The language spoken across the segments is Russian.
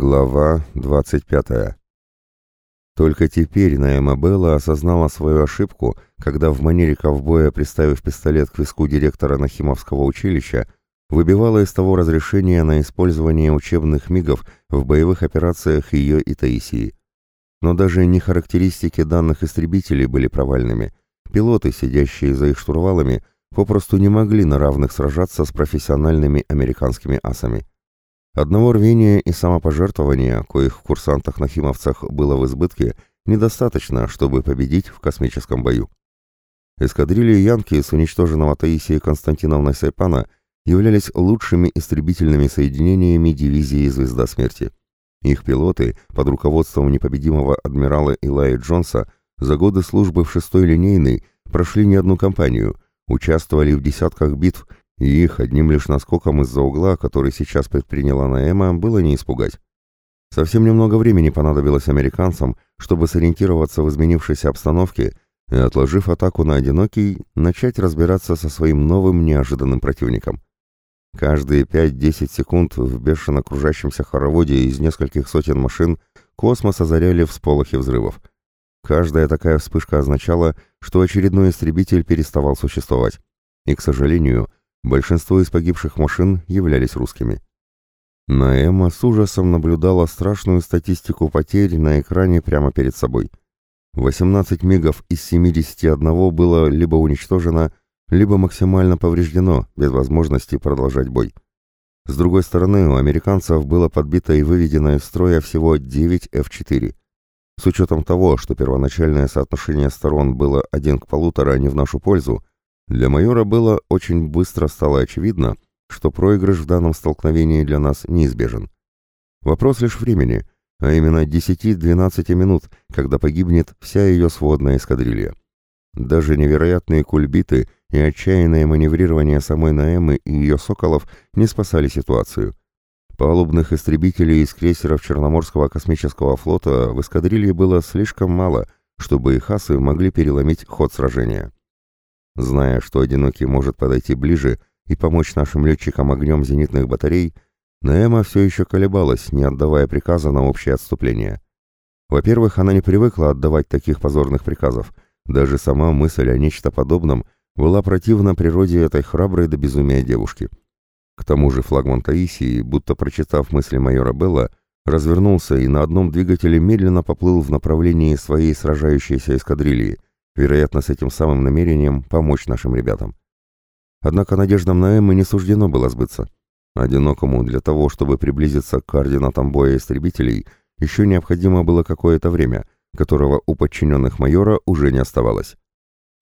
Глава 25. Только теперь Наэма Белла осознала свою ошибку, когда в манере ковбоя, приставив пистолет к виску директора Нахимовского училища, выбивала из того разрешение на использование учебных мигов в боевых операциях ее и Таисии. Но даже не характеристики данных истребителей были провальными. Пилоты, сидящие за их штурвалами, попросту не могли на равных сражаться с профессиональными американскими асами. Одного рвения и самопожертвования, коих в курсантах-нахимовцах было в избытке, недостаточно, чтобы победить в космическом бою. Эскадрильи Янки с уничтоженного Таисией Константиновной Сайпана являлись лучшими истребительными соединениями дивизии «Звезда смерти». Их пилоты, под руководством непобедимого адмирала Илая Джонса, за годы службы в шестой линейной прошли не одну кампанию, участвовали в десятках битв и их одним лишь наскоком из-за угла, который сейчас предприняла Наэма, было не испугать. Совсем немного времени понадобилось американцам, чтобы сориентироваться в изменившейся обстановке и, отложив атаку на одинокий, начать разбираться со своим новым неожиданным противником. Каждые 5-10 секунд в бешено кружащемся хороводе из нескольких сотен машин космос озаряли всполохи взрывов. Каждая такая вспышка означала, что очередной истребитель переставал существовать. И, к сожалению, Большинство из погибших машин являлись русскими. Наэма с ужасом наблюдала страшную статистику потерь на экране прямо перед собой. 18 мигов из 71 было либо уничтожено, либо максимально повреждено, без возможности продолжать бой. С другой стороны, у американцев было подбито и выведено из строя всего 9 F-4. С учетом того, что первоначальное соотношение сторон было один к полутора а не в нашу пользу, для майора было очень быстро стало очевидно, что проигрыш в данном столкновении для нас неизбежен. Вопрос лишь времени, а именно 10-12 минут, когда погибнет вся ее сводная эскадрилья. Даже невероятные кульбиты и отчаянное маневрирование самой Наэмы и ее «Соколов» не спасали ситуацию. Палубных истребителей из крейсеров Черноморского космического флота в эскадрилье было слишком мало, чтобы их асы могли переломить ход сражения. Зная, что «Одинокий» может подойти ближе и помочь нашим летчикам огнем зенитных батарей, Наэма все еще колебалась, не отдавая приказа на общее отступление. Во-первых, она не привыкла отдавать таких позорных приказов. Даже сама мысль о нечто подобном была противна природе этой храброй до безумия девушки. К тому же флагман Таисии, будто прочитав мысли майора Белла, развернулся и на одном двигателе медленно поплыл в направлении своей сражающейся эскадрильи, вероятно, с этим самым намерением помочь нашим ребятам. Однако надеждам на Эммы не суждено было сбыться. Одинокому для того, чтобы приблизиться к координатам боя истребителей, еще необходимо было какое-то время, которого у подчиненных майора уже не оставалось.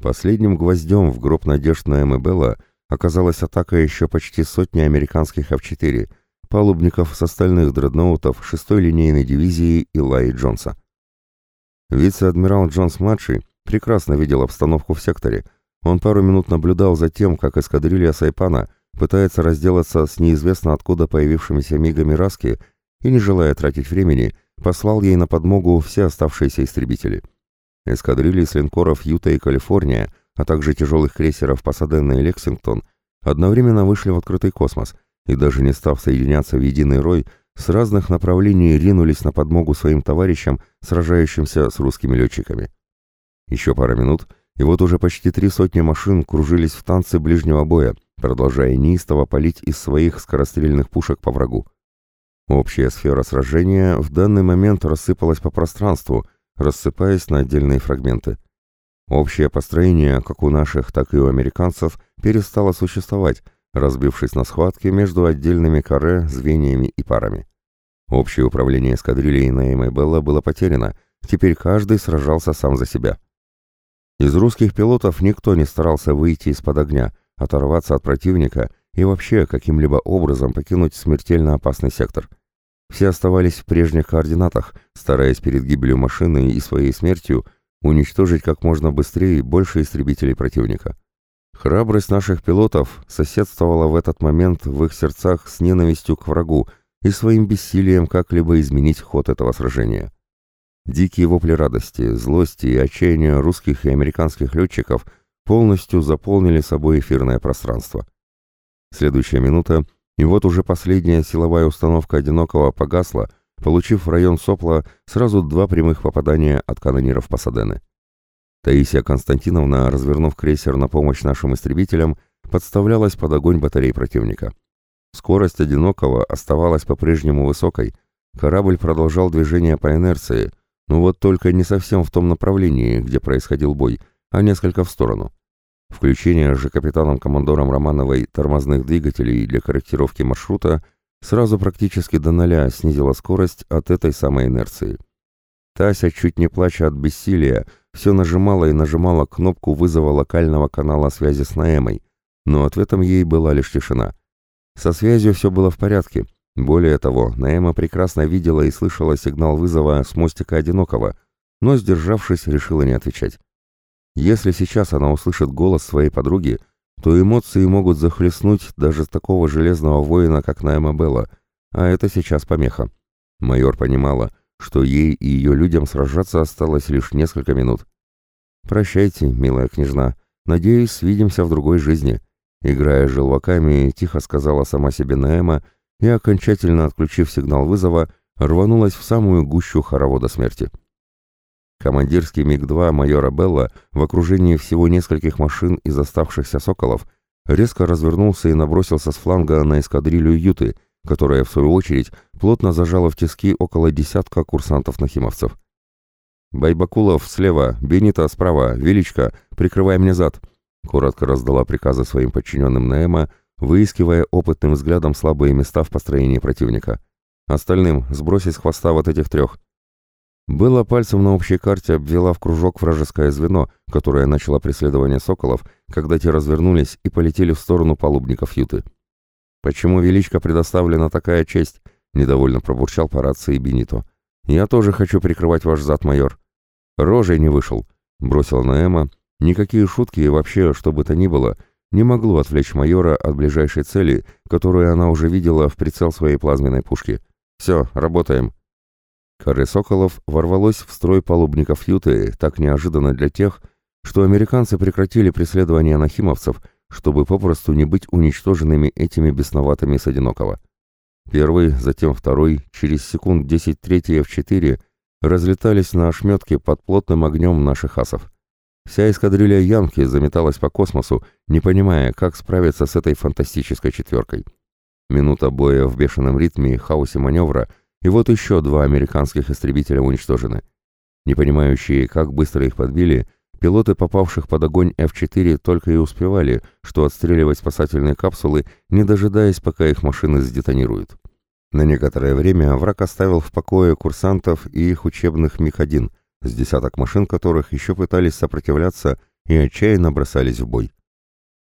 Последним гвоздем в гроб надежд на Эммы Белла оказалась атака еще почти сотни американских F-4, палубников с остальных дредноутов 6-й линейной дивизии Илайи Джонса. Вице-адмирал Джонс-младший прекрасно видел обстановку в секторе. Он пару минут наблюдал за тем, как эскадрилья Сайпана пытается разделаться с неизвестно откуда появившимися мигами Раски и, не желая тратить времени, послал ей на подмогу все оставшиеся истребители. Эскадрильи с линкоров Юта и Калифорния, а также тяжелых крейсеров Пасадена и Лексингтон одновременно вышли в открытый космос и, даже не став соединяться в единый рой, с разных направлений ринулись на подмогу своим товарищам, сражающимся с русскими летчиками. Еще пара минут, и вот уже почти три сотни машин кружились в танце ближнего боя, продолжая неистово палить из своих скорострельных пушек по врагу. Общая сфера сражения в данный момент рассыпалась по пространству, рассыпаясь на отдельные фрагменты. Общее построение, как у наших, так и у американцев, перестало существовать, разбившись на схватки между отдельными каре, звеньями и парами. Общее управление эскадрильей на Эмайбелла было потеряно, теперь каждый сражался сам за себя. Из русских пилотов никто не старался выйти из-под огня, оторваться от противника и вообще каким-либо образом покинуть смертельно опасный сектор. Все оставались в прежних координатах, стараясь перед гибелью машины и своей смертью уничтожить как можно быстрее больше истребителей противника. Храбрость наших пилотов соседствовала в этот момент в их сердцах с ненавистью к врагу и своим бессилием как-либо изменить ход этого сражения. Дикие вопли радости, злости и отчаяния русских и американских летчиков полностью заполнили собой эфирное пространство. Следующая минута, и вот уже последняя силовая установка «Одинокого» погасла, получив в район сопла сразу два прямых попадания от канониров Пасадены. Таисия Константиновна, развернув крейсер на помощь нашим истребителям, подставлялась под огонь батарей противника. Скорость «Одинокого» оставалась по-прежнему высокой, корабль продолжал движение по инерции, но вот только не совсем в том направлении, где происходил бой, а несколько в сторону. Включение же капитаном-командором Романовой тормозных двигателей для корректировки маршрута сразу практически до ноля снизило скорость от этой самой инерции. Тася, чуть не плача от бессилия, все нажимала и нажимала кнопку вызова локального канала связи с Наэмой, но ответом ей была лишь тишина. Со связью все было в порядке. Более того, Наэма прекрасно видела и слышала сигнал вызова с мостика Одинокого, но, сдержавшись, решила не отвечать. Если сейчас она услышит голос своей подруги, то эмоции могут захлестнуть даже такого железного воина, как Найма Белла, а это сейчас помеха. Майор понимала, что ей и ее людям сражаться осталось лишь несколько минут. «Прощайте, милая княжна. Надеюсь, свидимся в другой жизни», — играя желваками, тихо сказала сама себе Наэма и, окончательно отключив сигнал вызова, рванулась в самую гущу хоровода смерти. Командирский МиГ-2 майора Белла в окружении всего нескольких машин из оставшихся «Соколов» резко развернулся и набросился с фланга на эскадрилью «Юты», которая, в свою очередь, плотно зажала в тиски около десятка курсантов-нахимовцев. «Байбакулов слева, Бенита справа, Величко, прикрывай мне зад», коротко раздала приказы своим подчиненным Наэма, выискивая опытным взглядом слабые места в построении противника. «Остальным сбросить с хвоста вот этих трех». Было пальцем на общей карте обвела в кружок вражеское звено, которое начало преследование соколов, когда те развернулись и полетели в сторону палубников Юты. «Почему Величко предоставлена такая честь?» — недовольно пробурчал по рации Бенито. «Я тоже хочу прикрывать ваш зад, майор». «Рожей не вышел», — бросила Наэма. «Никакие шутки и вообще, что бы то ни было, не могло отвлечь майора от ближайшей цели, которую она уже видела в прицел своей плазменной пушки. Все, работаем». Коры Соколов ворвалось в строй палубников Юты так неожиданно для тех, что американцы прекратили преследование нахимовцев, чтобы попросту не быть уничтоженными этими бесноватыми с одинокого. Первый, затем второй, через секунд 10 третий F4 разлетались на ошметки под плотным огнем наших асов. Вся эскадрилья Янки заметалась по космосу, не понимая, как справиться с этой фантастической четверкой. Минута боя в бешеном ритме хаосе маневра — и вот еще два американских истребителя уничтожены. Не понимающие, как быстро их подбили, пилоты, попавших под огонь F-4, только и успевали, что отстреливать спасательные капсулы, не дожидаясь, пока их машины сдетонируют. На некоторое время враг оставил в покое курсантов и их учебных МиГ-1, с десяток машин которых еще пытались сопротивляться и отчаянно бросались в бой.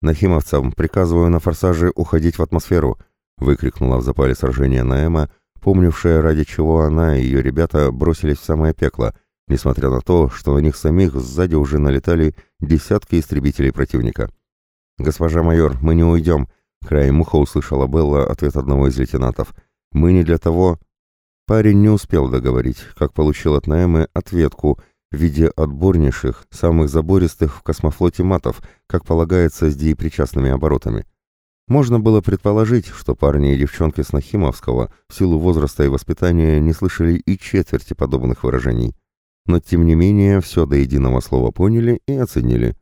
«Нахимовцам приказываю на форсаже уходить в атмосферу», выкрикнула в запале сражения Наэма, помнившая, ради чего она и ее ребята бросились в самое пекло, несмотря на то, что на них самих сзади уже налетали десятки истребителей противника. «Госпожа майор, мы не уйдем», — краем уха услышала Белла ответ одного из лейтенантов. «Мы не для того...» Парень не успел договорить, как получил от Наэмы ответку в виде отборнейших, самых забористых в космофлоте матов, как полагается с деепричастными оборотами. Можно было предположить, что парни и девчонки с Нахимовского в силу возраста и воспитания не слышали и четверти подобных выражений. Но тем не менее все до единого слова поняли и оценили.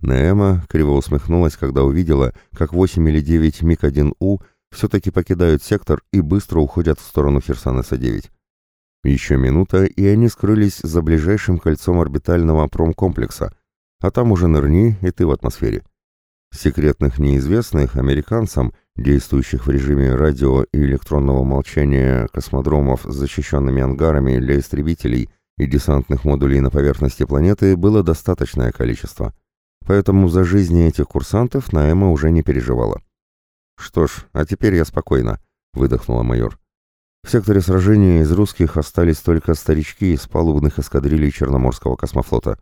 Наэма криво усмехнулась, когда увидела, как 8 или 9 МиГ-1У все-таки покидают сектор и быстро уходят в сторону Херсонеса-9. Еще минута, и они скрылись за ближайшим кольцом орбитального промкомплекса, а там уже нырни, и ты в атмосфере. Секретных неизвестных американцам, действующих в режиме радио и электронного молчания космодромов с защищенными ангарами для истребителей и десантных модулей на поверхности планеты, было достаточное количество. Поэтому за жизни этих курсантов Наэма уже не переживала. «Что ж, а теперь я спокойна», — выдохнула майор. В секторе сражения из русских остались только старички из палубных эскадрилей Черноморского космофлота.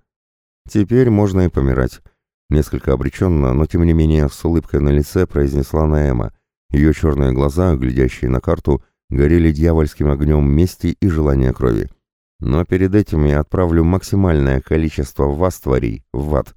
Теперь можно и помирать. Несколько обреченно, но тем не менее с улыбкой на лице произнесла Наэма. Ее черные глаза, глядящие на карту, горели дьявольским огнем мести и желания крови. Но перед этим я отправлю максимальное количество вас, тварей, в ад.